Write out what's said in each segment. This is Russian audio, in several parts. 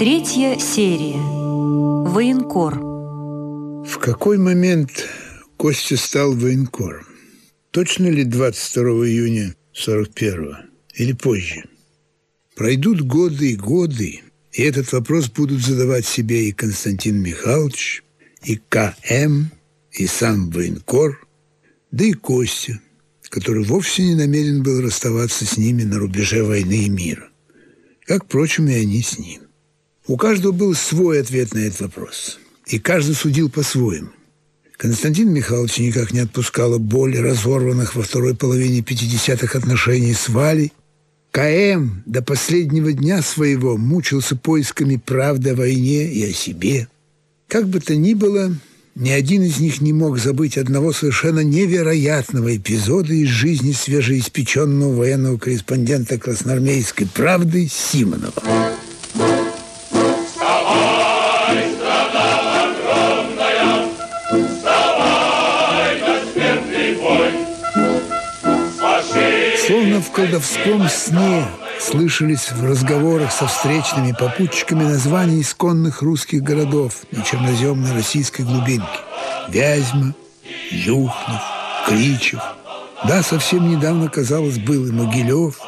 Третья серия. Военкор. В какой момент Костя стал военкором? Точно ли 22 июня 41 или позже? Пройдут годы и годы, и этот вопрос будут задавать себе и Константин Михайлович, и К.М., и сам военкор, да и Костя, который вовсе не намерен был расставаться с ними на рубеже войны и мира, как, впрочем, и они с ним. У каждого был свой ответ на этот вопрос, и каждый судил по-своему. Константин Михайлович никак не отпускала боль разорванных во второй половине 50-х отношений с Валей. КМ до последнего дня своего мучился поисками правды о войне и о себе. Как бы то ни было, ни один из них не мог забыть одного совершенно невероятного эпизода из жизни свежеиспеченного военного корреспондента красноармейской правды Симонова. В колдовском сне слышались в разговорах со встречными попутчиками названия исконных русских городов на черноземной российской глубинке. Вязьма, Юхнов, Кричев. Да, совсем недавно, казалось, был и Могилев,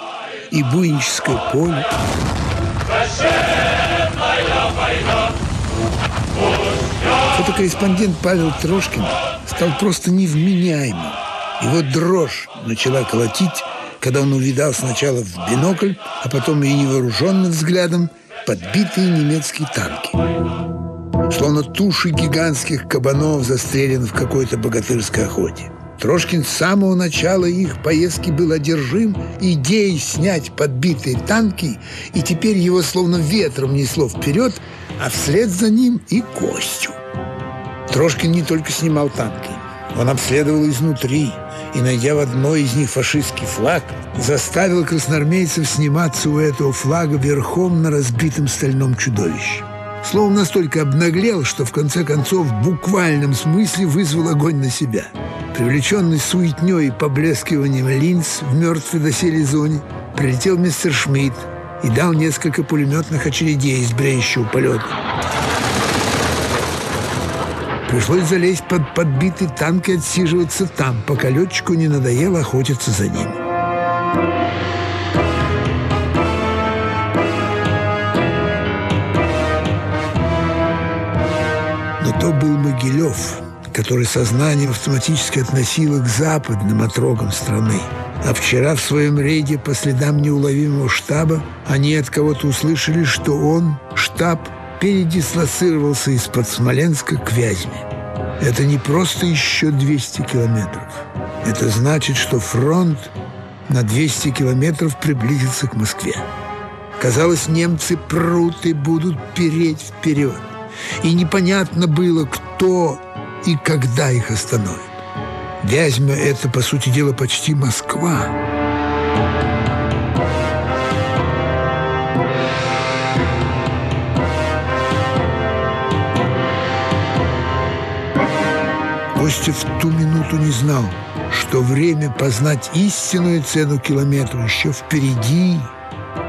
и Буинческое поле. Фотокорреспондент Павел Трошкин стал просто невменяемым. Его дрожь начала колотить когда он увидал сначала в бинокль, а потом и невооруженным взглядом подбитые немецкие танки. Словно туши гигантских кабанов застрелены в какой-то богатырской охоте. Трошкин с самого начала их поездки был одержим идеей снять подбитые танки, и теперь его словно ветром несло вперед, а вслед за ним и Костю. Трошкин не только снимал танки, он обследовал изнутри и, найдя в одной из них фашистский флаг, заставил красноармейцев сниматься у этого флага верхом на разбитом стальном чудовище. Словом, настолько обнаглел, что в конце концов в буквальном смысле вызвал огонь на себя. Привлеченный суетней и поблескиванием линз в мертвой доселе зоне, прилетел мистер Шмидт и дал несколько пулеметных очередей из бреющего полета. Пришлось залезть под подбитый танк и отсиживаться там, пока летчику не надоело охотиться за ним. Но то был Могилев, который сознание автоматически относило к западным отрогам страны. А вчера в своем рейде по следам неуловимого штаба они от кого-то услышали, что он, штаб, передислоцировался из-под Смоленска к Вязьме. Это не просто еще 200 километров. Это значит, что фронт на 200 километров приблизится к Москве. Казалось, немцы прут и будут переть вперед. И непонятно было, кто и когда их остановит. Вязьма – это, по сути дела, почти Москва. Костя в ту минуту не знал, что время познать истинную цену километру еще впереди,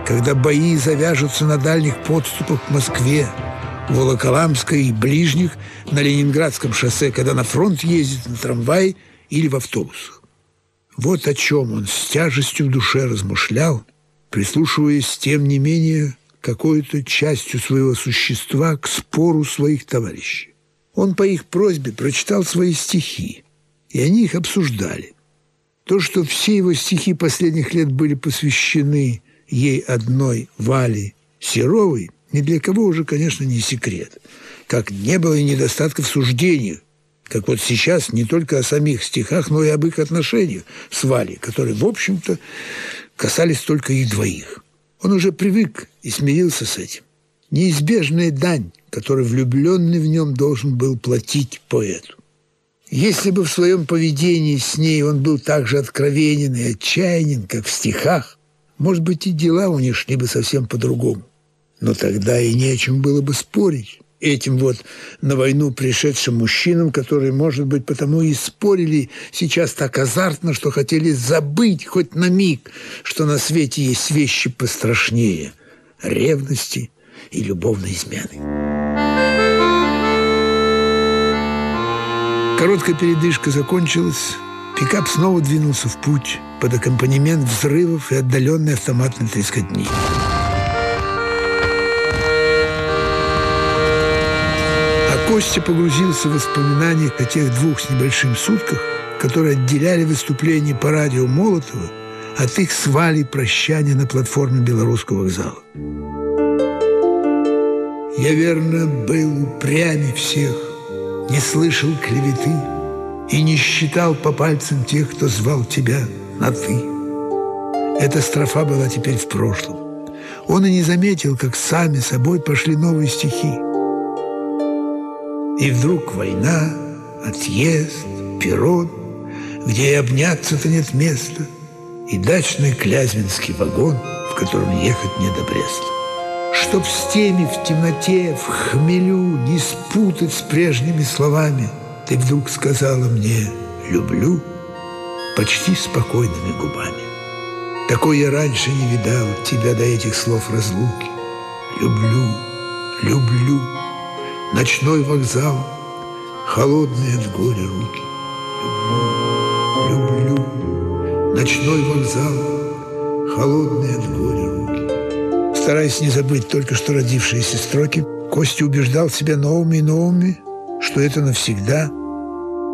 когда бои завяжутся на дальних подступах к Москве, Волоколамской и ближних, на Ленинградском шоссе, когда на фронт ездит на трамвае или в автобусах. Вот о чем он с тяжестью в душе размышлял, прислушиваясь, тем не менее, какой-то частью своего существа к спору своих товарищей. Он по их просьбе прочитал свои стихи, и они их обсуждали. То, что все его стихи последних лет были посвящены ей одной Вале Серовой, ни для кого уже, конечно, не секрет. Как не было и недостатков в суждениях, как вот сейчас не только о самих стихах, но и об их отношениях с Валей, которые, в общем-то, касались только их двоих. Он уже привык и смирился с этим. Неизбежная дань который влюбленный в нем должен был платить поэту. Если бы в своем поведении с ней он был так же откровенен и отчаянен, как в стихах, может быть, и дела у них шли бы совсем по-другому. Но тогда и не о чем было бы спорить этим вот на войну пришедшим мужчинам, которые, может быть, потому и спорили сейчас так азартно, что хотели забыть хоть на миг, что на свете есть вещи пострашнее – ревности, и любовной измены. Короткая передышка закончилась. Пикап снова двинулся в путь под аккомпанемент взрывов и отдаленной автоматной трескотни. А Костя погрузился в воспоминания о тех двух с небольшим сутках, которые отделяли выступление по радио Молотова от их свали прощания на платформе Белорусского вокзала. Я, верно, был упрямей всех, не слышал клеветы и не считал по пальцам тех, кто звал тебя на «ты». Эта строфа была теперь в прошлом. Он и не заметил, как сами собой пошли новые стихи. И вдруг война, отъезд, перрон, где и обняться-то нет места, и дачный клязьминский вагон, в котором ехать не до Бреста. Чтоб с теми в темноте, в хмелю не спутать с прежними словами, ты вдруг сказала мне «люблю» почти спокойными губами. Такой я раньше не видал тебя до этих слов разлуки. Люблю, люблю, ночной вокзал, холодные от горя руки. Люблю, люблю, ночной вокзал, холодные от горя. Стараясь не забыть только что родившиеся строки, Костя убеждал себя новыми и новыми, что это навсегда,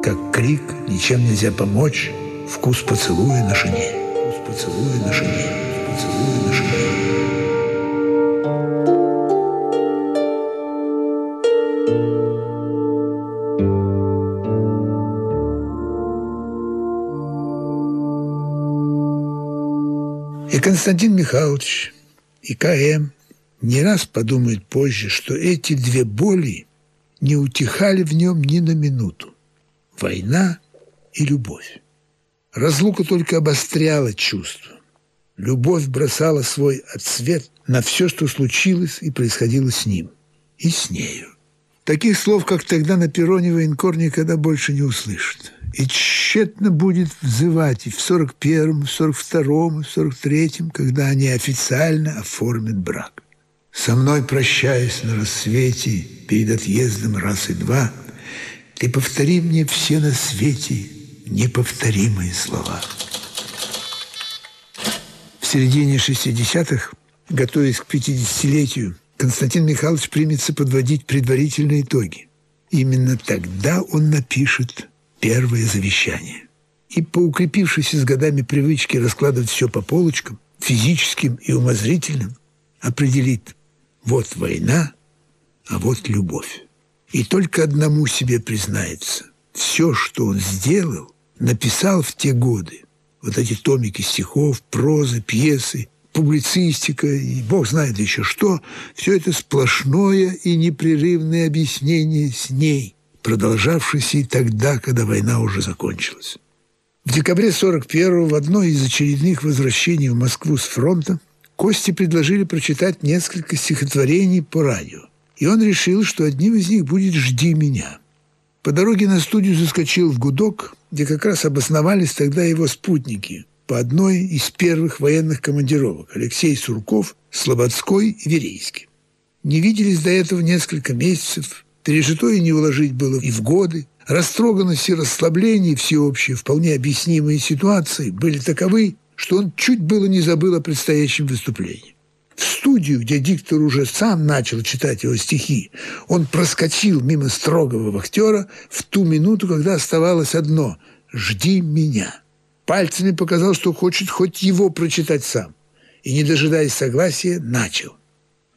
как крик «Ничем нельзя помочь», вкус поцелуя на шине, вкус поцелуя на шине, поцелуя на шине. И Константин Михайлович, и К.М. не раз подумают позже, что эти две боли не утихали в нем ни на минуту. Война и любовь. Разлука только обостряла чувство. Любовь бросала свой отсвет на все, что случилось и происходило с ним. И с нею. Таких слов, как тогда на перроне военкор никогда больше не услышит. И тщетно будет взывать и в 41-м, 42-м, 43-м, когда они официально оформят брак. Со мной прощаясь на рассвете, перед отъездом раз и два, ты повтори мне все на свете неповторимые слова. В середине 60-х, готовясь к 50-летию, Константин Михайлович примется подводить предварительные итоги. Именно тогда он напишет первое завещание. И по укрепившейся с годами привычке раскладывать все по полочкам, физическим и умозрительным, определит вот война, а вот любовь. И только одному себе признается. Все, что он сделал, написал в те годы. Вот эти томики стихов, прозы, пьесы, публицистика и бог знает еще что, все это сплошное и непрерывное объяснение с ней, продолжавшееся и тогда, когда война уже закончилась. В декабре 41-го в одно из очередных возвращений в Москву с фронта Косте предложили прочитать несколько стихотворений по радио. И он решил, что одним из них будет «Жди меня». По дороге на студию заскочил в гудок, где как раз обосновались тогда его спутники по одной из первых военных командировок – Алексей Сурков, Слободской и Верейский. Не виделись до этого несколько месяцев, пережитое не уложить было и в годы, растроганность и расслабление всеобщие, вполне объяснимые ситуации были таковы, что он чуть было не забыл о предстоящем выступлении. В студию, где диктор уже сам начал читать его стихи, он проскочил мимо строгого вахтера в ту минуту, когда оставалось одно – «Жди меня». Пальцами показал, что хочет хоть его прочитать сам. И, не дожидаясь согласия, начал.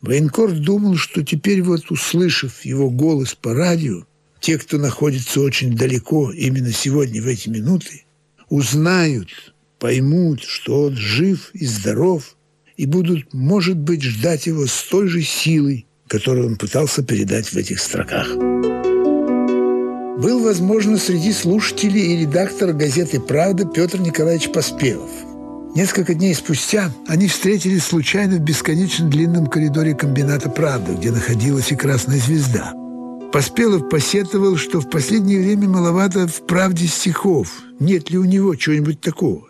Военкор думал, что теперь вот, услышав его голос по радио, те, кто находится очень далеко именно сегодня, в эти минуты, узнают – поймут, что он жив и здоров, и будут, может быть, ждать его с той же силой, которую он пытался передать в этих строках. Был, возможно, среди слушателей и редактор газеты «Правда» Петр Николаевич Поспелов. Несколько дней спустя они встретились случайно в бесконечно длинном коридоре комбината «Правда», где находилась и «Красная звезда». Поспелов посетовал, что в последнее время маловато в «Правде» стихов. Нет ли у него чего-нибудь такого?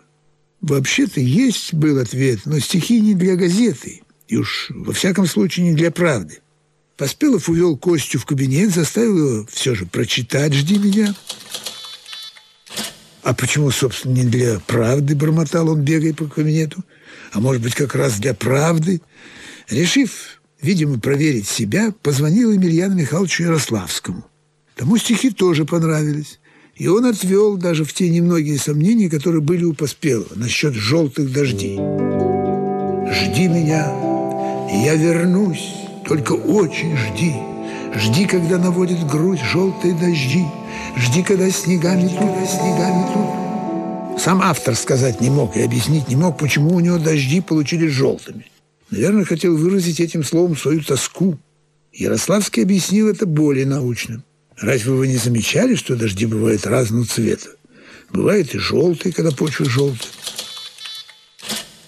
Вообще-то есть был ответ, но стихи не для газеты. И уж во всяком случае не для правды. Поспелов увел Костю в кабинет, заставил его все же прочитать «Жди меня». А почему, собственно, не для правды, бормотал он, бегая по кабинету, а может быть, как раз для правды? Решив, видимо, проверить себя, позвонил Емельяну Михайловичу Ярославскому. Тому стихи тоже понравились. И он отвел даже в те немногие сомнения, которые были у Поспелого насчет желтых дождей. «Жди меня, я вернусь, только очень жди. Жди, когда наводит грудь желтые дожди. Жди, когда снегами тут, снегами тут». Сам автор сказать не мог и объяснить не мог, почему у него дожди получились желтыми. Наверное, хотел выразить этим словом свою тоску. Ярославский объяснил это более научным. Разве вы не замечали, что дожди бывают разного цвета? Бывает и желтые, когда почва желтая.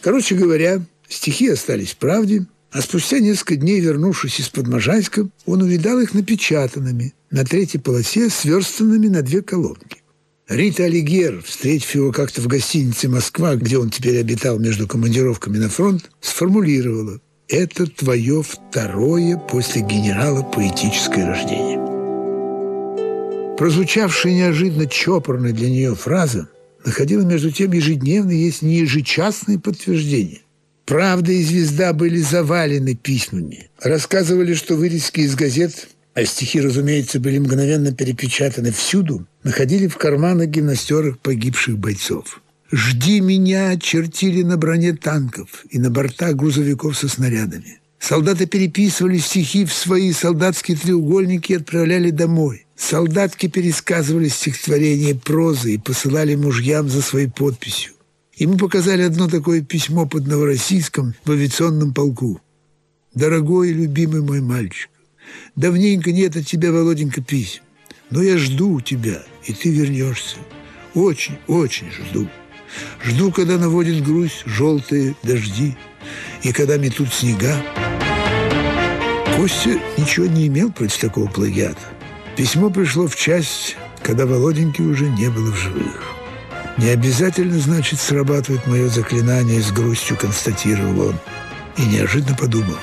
Короче говоря, стихи остались в правде, а спустя несколько дней, вернувшись из-под Можайска, он увидал их напечатанными на третьей полосе, сверстанными на две колонки. Рита Алигер, встретив его как-то в гостинице «Москва», где он теперь обитал между командировками на фронт, сформулировала «Это твое второе после генерала поэтическое рождение». Прозвучавшая неожиданно чопорная для нее фраза находила между тем ежедневно, если не ежечасные подтверждения. «Правда» и «Звезда» были завалены письмами. Рассказывали, что вырезки из газет, а стихи, разумеется, были мгновенно перепечатаны всюду, находили в карманах гимнастерах погибших бойцов. «Жди меня» чертили на броне танков и на бортах грузовиков со снарядами. Солдаты переписывали стихи в свои солдатские треугольники и отправляли домой. Солдатки пересказывали стихотворения прозы и посылали мужьям за своей подписью. Ему показали одно такое письмо под Новороссийском в авиационном полку. «Дорогой и любимый мой мальчик, давненько нет от тебя, Володенька, писем, но я жду тебя, и ты вернешься. Очень, очень жду. Жду, когда наводит грусть желтые дожди, и когда метут снега. Костя ничего не имел против такого плагиата. Письмо пришло в часть, когда Володеньки уже не было в живых. «Не обязательно, значит, срабатывает мое заклинание», — с грустью констатировал он. И неожиданно подумал,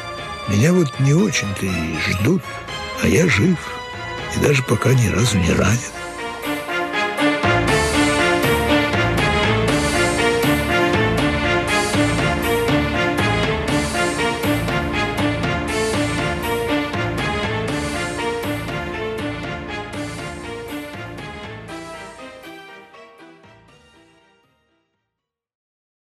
«Меня вот не очень-то и ждут, а я жив, и даже пока ни разу не ранен».